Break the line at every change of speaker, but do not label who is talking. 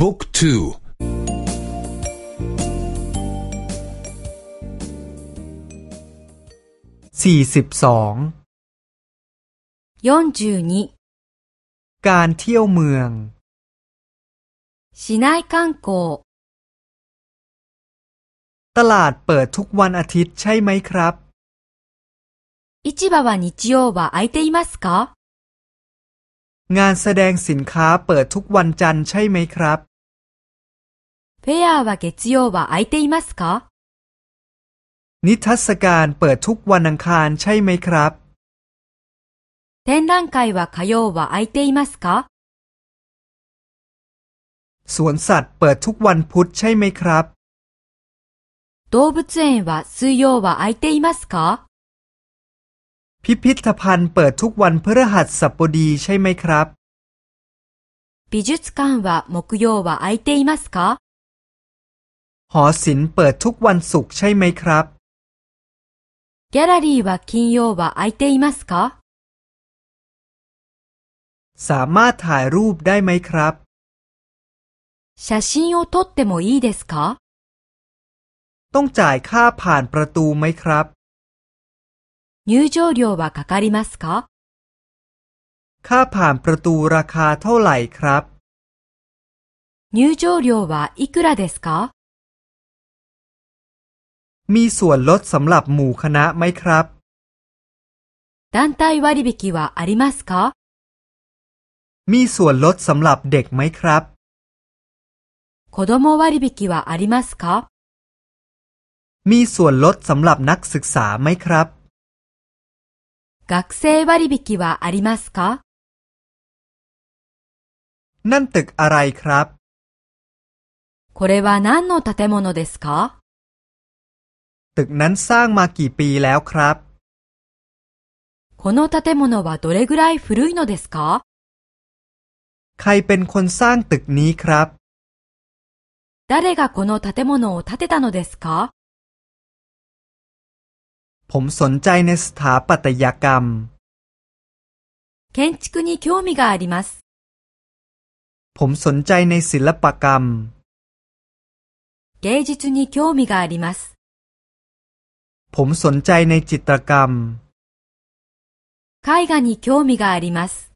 บุ๊กทู
สี่สิบสองการเที่ยวเมือง
市内観光
ตลาดเปิดทุกวันอาทิตย์ใช่ไหมครับ
市場は日曜は空いていますか
งานแสดงสินค้าเปิดทุกวันจันทร์ใช่ไหมครับ
フェアは月曜は空いていますか
นิทรรศการเปิดทุกวันอังคารใช่ไหมครับ
展覧会は火曜は空いていますか
สวนสัตว์เปิดทุกวันพุธใช่ไหมครับ
動物園は水曜は空いていますか
พิพิธภัณฑ์เปิดทุกวันพฤหัสบดีใช่ไหมครับ
美術館は木曜は空いていますか
หอศิลป์เปิดทุกวันศุกร์ใช่ไหมครับ
ギャラリーは金曜は空いていますか
สามารถถ่ายรูปได้ไหมครับ
写真を撮ってもいいですか
ต้องจ่ายค่าผ่านประตูไหมครับ
入場料はかかりますか
ค่าผ่านประตูราคาเท่าไหร่ครับ
入場料はいくらですか
มีส่วนลดสำหรับหมู่คณะไหมครับ
団体割引はありますか
มีส่วนลดสำหรับเด็กไหมครับ
子供割引はありますか
มีส่วนลดสำหรับนักศึกษาไหมครับ
学生割引はありますか
นั่นตึกอะไรครับ
これは何の建物ですか
ตึกนั้นสร้างมากี่ปีแล้วครับ
この建物はどれぐらい古いのですか
ใครเป็นคนสร้างตึกนี้ครับ
誰がこの建物を建てたのですか
ผมสนใจในสถาปัตยกรรม
建築に興味があります
ผมสนใจในศิลปกรรม
芸術に興味があります
ผมสนใจในจิตรกรรม
絵画に興味があります